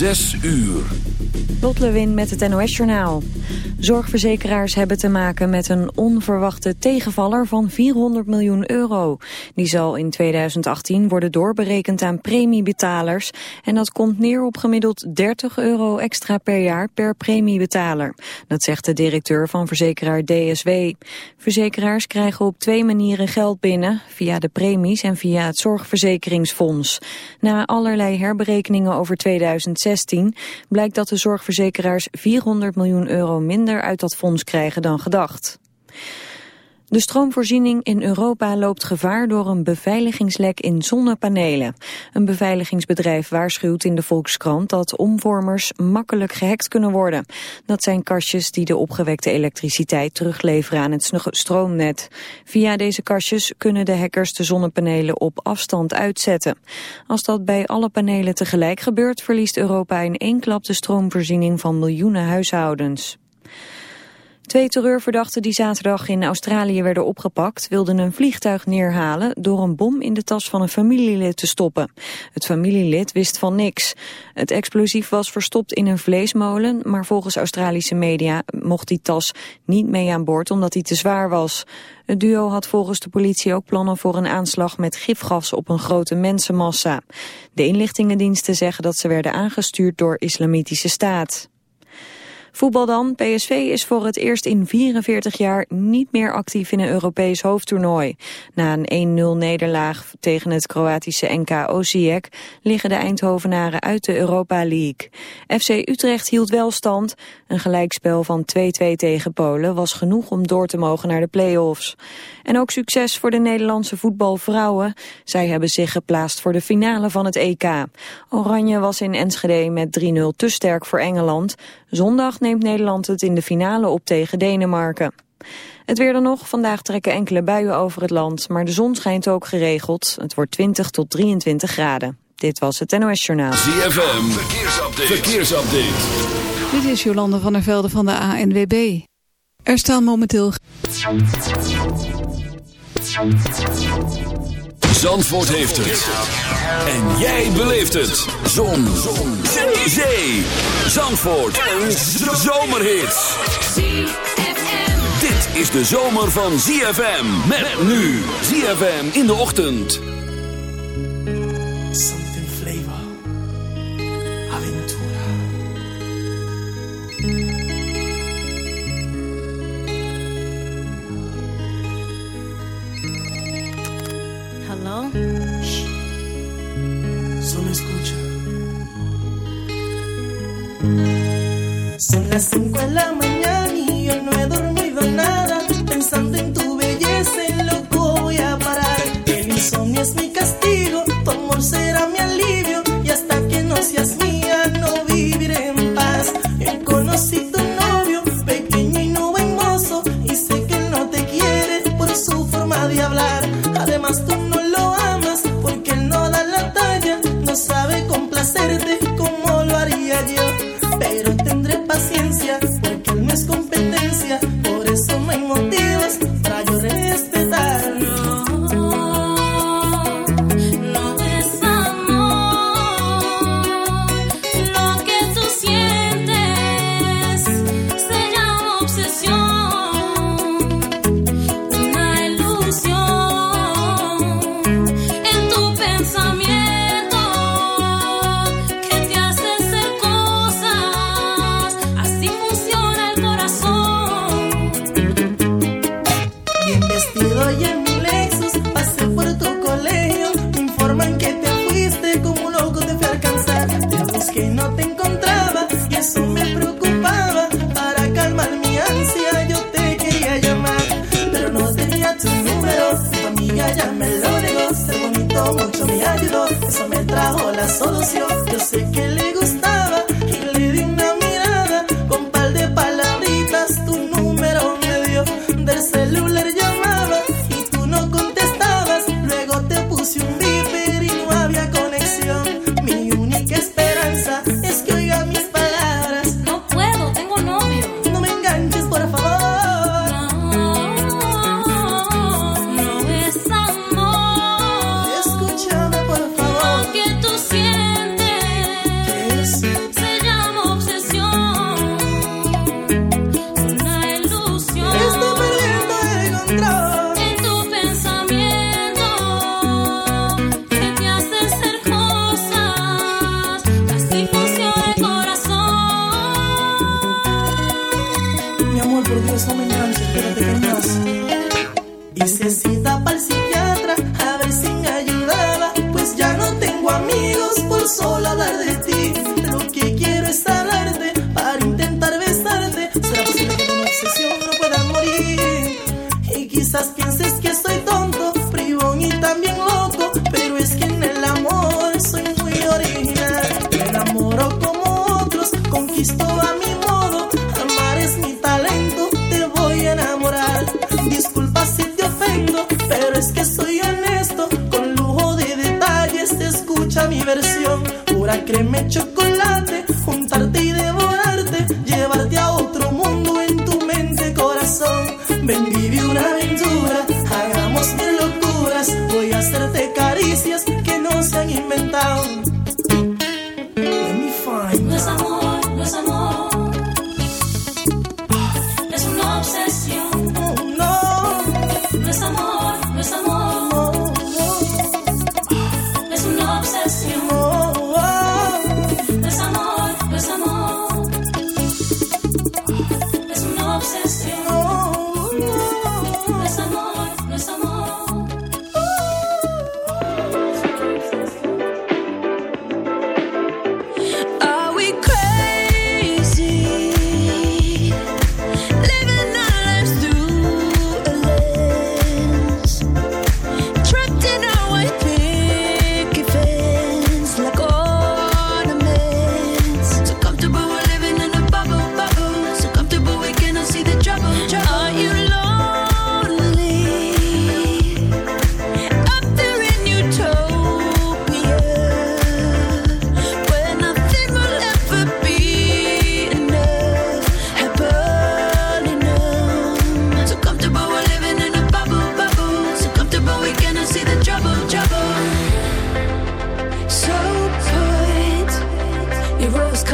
Zes uur. Lot Lewin met het NOS-journaal. Zorgverzekeraars hebben te maken met een onverwachte tegenvaller van 400 miljoen euro. Die zal in 2018 worden doorberekend aan premiebetalers. En dat komt neer op gemiddeld 30 euro extra per jaar per premiebetaler. Dat zegt de directeur van verzekeraar DSW. Verzekeraars krijgen op twee manieren geld binnen. Via de premies en via het zorgverzekeringsfonds. Na allerlei herberekeningen over 2016 blijkt dat de zorgverzekeraars 400 miljoen euro minder uit dat fonds krijgen dan gedacht. De stroomvoorziening in Europa loopt gevaar door een beveiligingslek in zonnepanelen. Een beveiligingsbedrijf waarschuwt in de Volkskrant dat omvormers makkelijk gehackt kunnen worden. Dat zijn kastjes die de opgewekte elektriciteit terugleveren aan het stroomnet. Via deze kastjes kunnen de hackers de zonnepanelen op afstand uitzetten. Als dat bij alle panelen tegelijk gebeurt, verliest Europa in één klap de stroomvoorziening van miljoenen huishoudens. Twee terreurverdachten die zaterdag in Australië werden opgepakt... wilden een vliegtuig neerhalen door een bom in de tas van een familielid te stoppen. Het familielid wist van niks. Het explosief was verstopt in een vleesmolen... maar volgens Australische media mocht die tas niet mee aan boord omdat hij te zwaar was. Het duo had volgens de politie ook plannen voor een aanslag met gifgas op een grote mensenmassa. De inlichtingendiensten zeggen dat ze werden aangestuurd door Islamitische Staat. Voetbal dan. PSV is voor het eerst in 44 jaar niet meer actief in een Europees hoofdtoernooi. Na een 1-0 nederlaag tegen het Kroatische NK Osijek liggen de Eindhovenaren uit de Europa League. FC Utrecht hield wel stand. Een gelijkspel van 2-2 tegen Polen was genoeg om door te mogen naar de play-offs. En ook succes voor de Nederlandse voetbalvrouwen. Zij hebben zich geplaatst voor de finale van het EK. Oranje was in Enschede met 3-0 te sterk voor Engeland. Zondag neemt Nederland het in de finale op tegen Denemarken. Het weer dan nog. Vandaag trekken enkele buien over het land, maar de zon schijnt ook geregeld. Het wordt 20 tot 23 graden. Dit was het NOS Journaal. ZFM, verkeersupdate. verkeersupdate. Dit is Jolande van der Velde van de ANWB. Er staan momenteel... Zandvoort heeft het. En jij beleeft het. Zon. Zee. Zandvoort. Een zomerhit. Dit is de zomer van ZFM. Met nu. ZFM in de ochtend. Hello? Solo escucha. Son las 5 de la mañana y yo no he dormido nada. Pensando en tu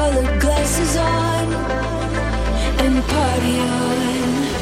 colored glasses on and party on.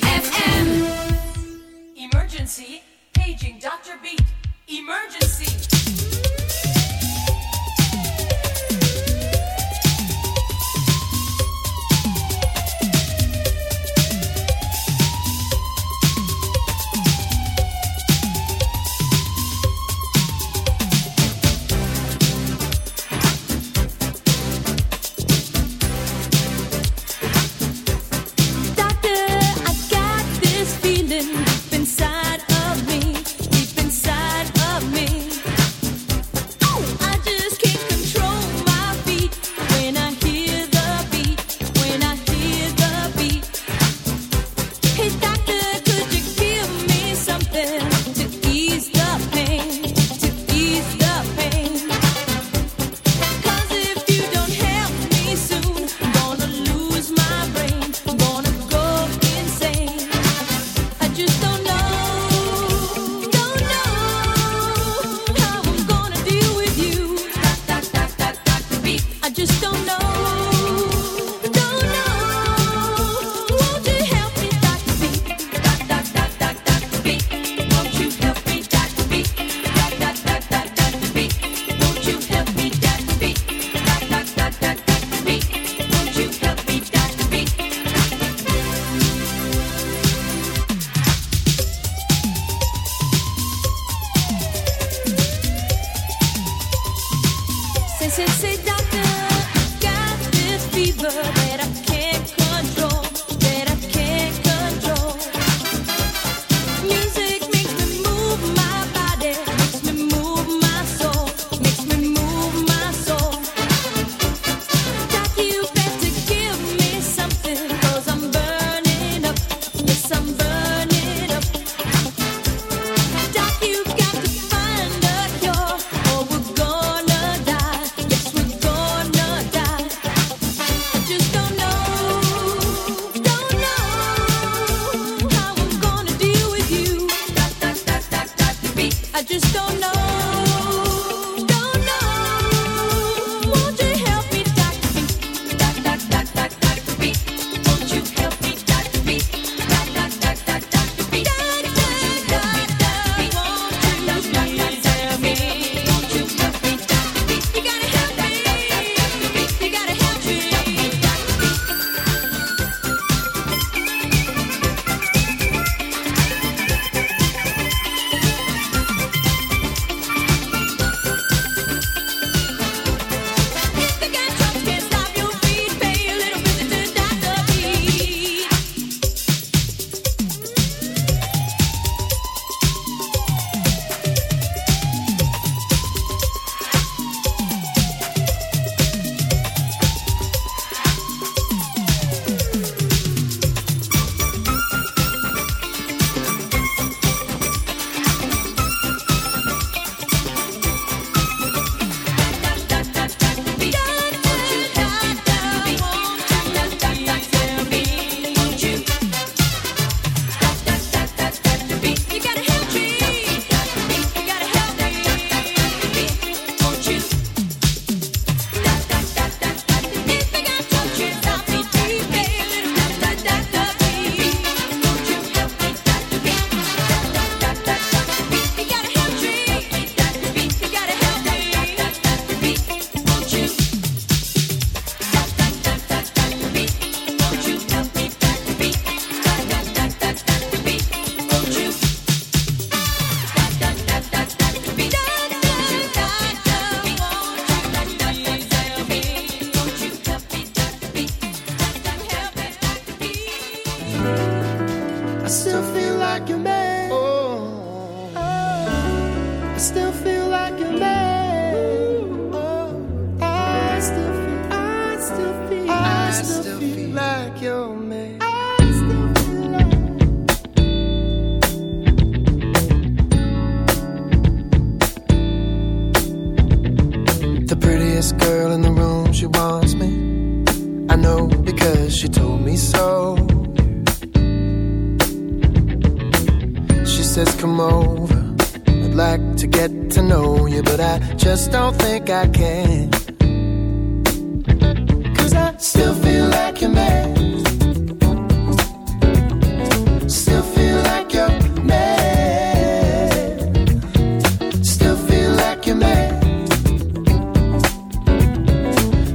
you're.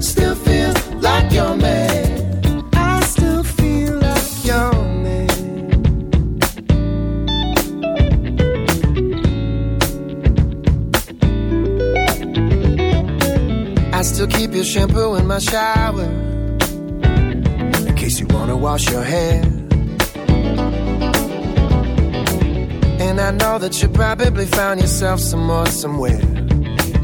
Still feel like you're mad. I still feel like you're mad. I still keep your shampoo in my shower. In case you wanna wash your hair. And I know that you probably found yourself some more somewhere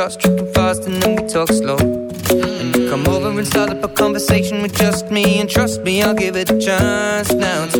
shots, tripping fast, and then we talk slow. And you come over and start up a conversation with just me, and trust me, I'll give it a chance now.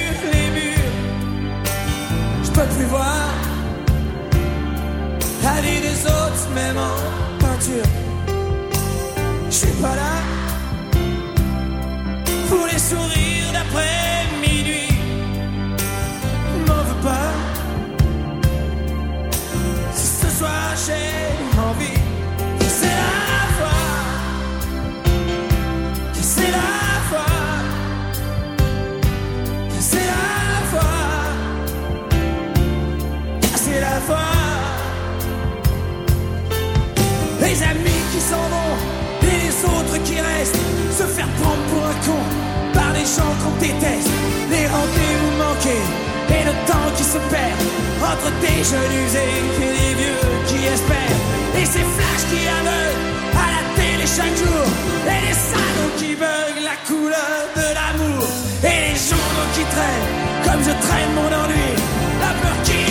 voir la vie des autres, même en peinture. Je suis pas là pour les sourires d'après minuit. Les amis qui s'en vont les autres qui restent. Se faire prendre pour un con par des gens qu'on déteste. Les rendez-vous manqués et le temps qui se perd entre des jeunes usés et des vieux qui espèrent. Et ces flashs qui aveuglent à la télé chaque jour. Et les salauds qui veulent la couleur de l'amour. Et les journaux qui traînent comme je traîne mon ennui. La peur qui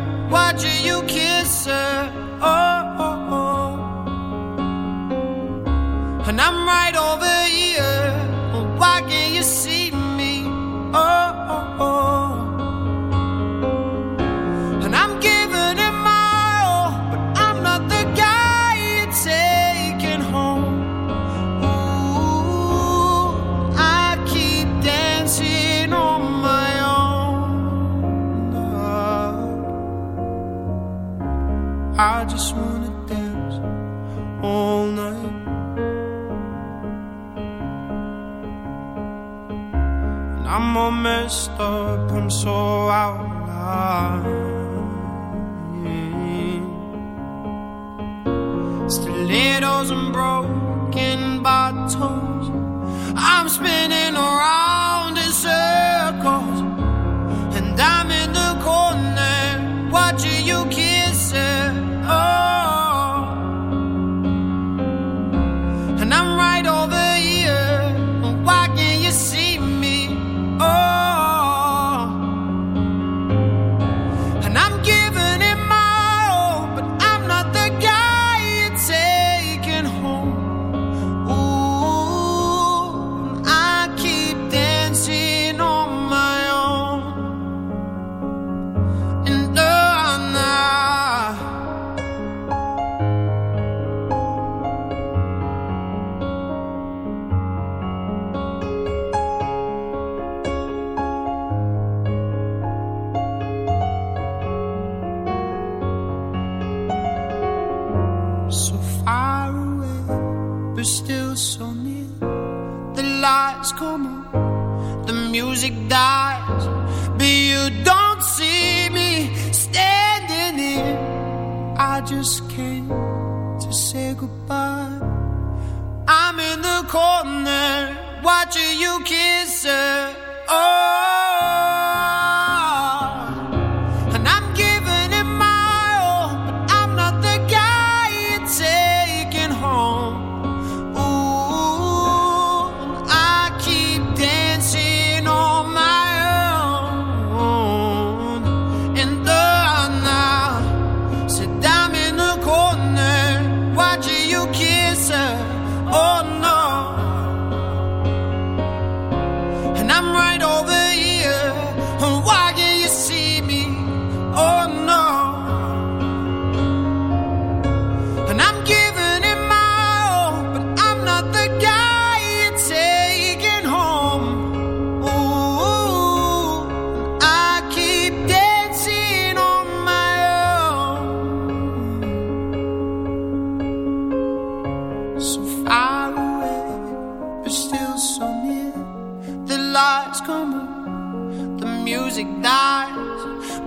why do you kiss her? Oh, oh, oh. And I'm right over messed up and so out of line. Yeah. Stilettos and broken bottles. I'm spinning around.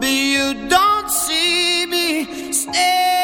but you don't see me stay.